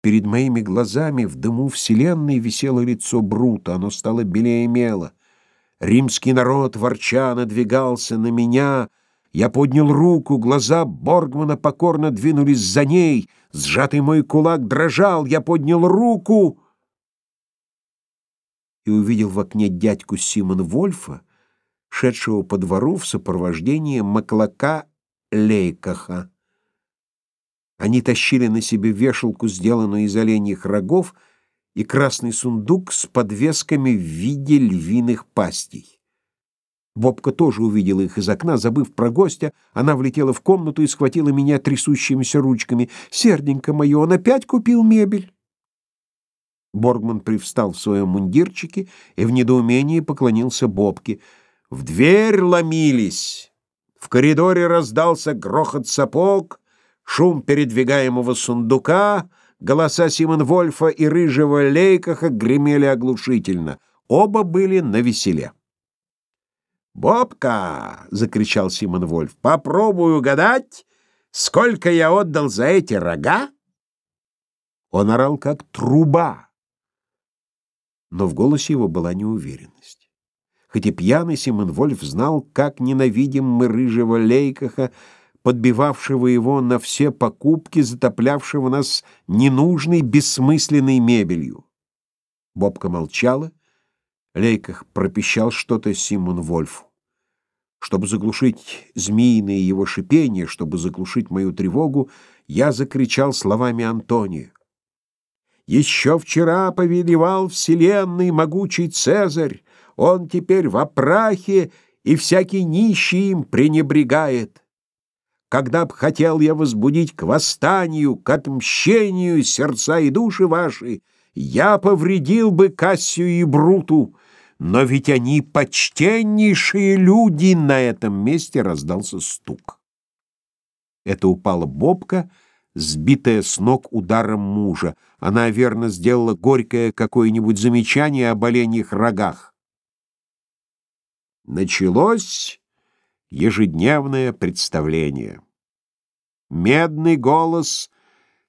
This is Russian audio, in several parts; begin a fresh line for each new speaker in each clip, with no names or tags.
Перед моими глазами в дыму вселенной висело лицо Брута, оно стало белее мела. Римский народ, ворча, надвигался на меня. Я поднял руку, глаза Боргмана покорно двинулись за ней. Сжатый мой кулак дрожал, я поднял руку и увидел в окне дядьку Симон Вольфа, шедшего по двору в сопровождении Маклака Лейкаха. Они тащили на себе вешалку, сделанную из оленьих рогов, и красный сундук с подвесками в виде львиных пастей. Бобка тоже увидела их из окна, забыв про гостя, она влетела в комнату и схватила меня трясущимися ручками. «Серденько мое, он опять купил мебель!» Боргман привстал в своем мундирчике и в недоумении поклонился Бобке. В дверь ломились. В коридоре раздался грохот сапог, шум передвигаемого сундука, голоса Симон Вольфа и рыжего Лейкаха гремели оглушительно. Оба были на веселе. «Бобка!» — закричал Симон Вольф. «Попробуй угадать, сколько я отдал за эти рога?» Он орал, как труба, но в голосе его была неуверенность. Хоть и пьяный Симон Вольф знал, как ненавидим мы рыжего Лейкаха, подбивавшего его на все покупки, затоплявшего нас ненужной, бессмысленной мебелью. Бобка молчала, Лейках пропищал что-то Симон Вольфу. Чтобы заглушить змеиное его шипение, чтобы заглушить мою тревогу, я закричал словами Антония. «Еще вчера повелевал вселенной могучий Цезарь, он теперь в опрахе, и всякий нищий им пренебрегает». Когда б хотел я возбудить к восстанию, к отмщению сердца и души ваши, я повредил бы Кассию и Бруту, но ведь они почтеннейшие люди, на этом месте раздался стук. Это упала Бобка, сбитая с ног ударом мужа. Она верно сделала горькое какое-нибудь замечание об оленьих рогах. Началось Ежедневное представление. Медный голос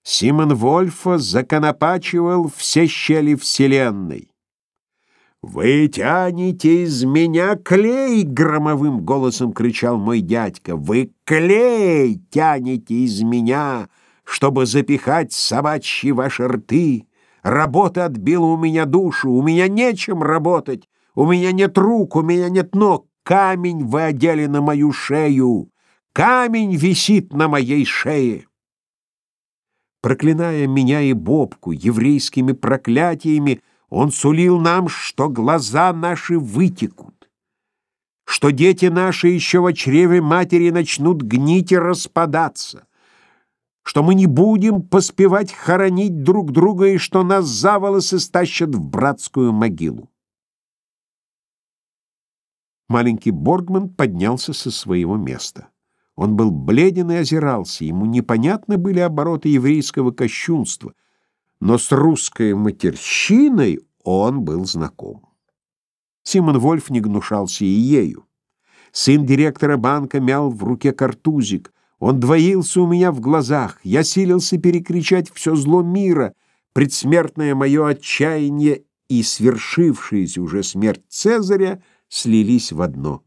Симон Вольфа законопачивал все щели вселенной. «Вы тянете из меня клей!» — громовым голосом кричал мой дядька. «Вы клей тянете из меня, чтобы запихать собачьи ваши рты! Работа отбила у меня душу, у меня нечем работать, у меня нет рук, у меня нет ног, камень вы одели на мою шею, камень висит на моей шее. Проклиная меня и Бобку еврейскими проклятиями, он сулил нам, что глаза наши вытекут, что дети наши еще в чреве матери начнут гнить и распадаться, что мы не будем поспевать хоронить друг друга и что нас за волосы стащат в братскую могилу. Маленький Боргман поднялся со своего места. Он был бледен и озирался, ему непонятны были обороты еврейского кощунства, но с русской матерщиной он был знаком. Симон Вольф не гнушался и ею. Сын директора банка мял в руке картузик. Он двоился у меня в глазах. Я силился перекричать все зло мира, предсмертное мое отчаяние и свершившаяся уже смерть Цезаря — слились в одно.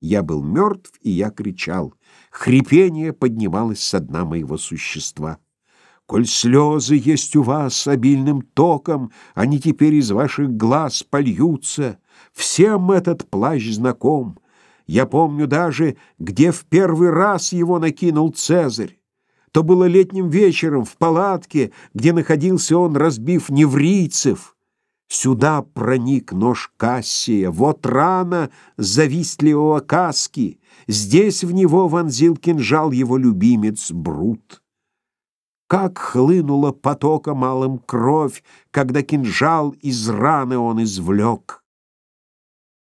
Я был мертв, и я кричал. Хрипение поднималось со дна моего существа. Коль слезы есть у вас обильным током, Они теперь из ваших глаз польются. Всем этот плащ знаком. Я помню даже, где в первый раз его накинул Цезарь. То было летним вечером в палатке, где находился он, разбив неврийцев. Сюда проник нож Кассия, вот рана завистливого Каски, здесь в него вонзил кинжал его любимец Брут. Как хлынула потока малым кровь, когда кинжал из раны он извлек.